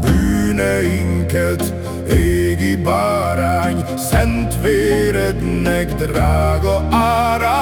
Bűneinket, égi bárány, szent vérednek drága mind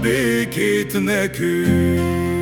Békét nekünk.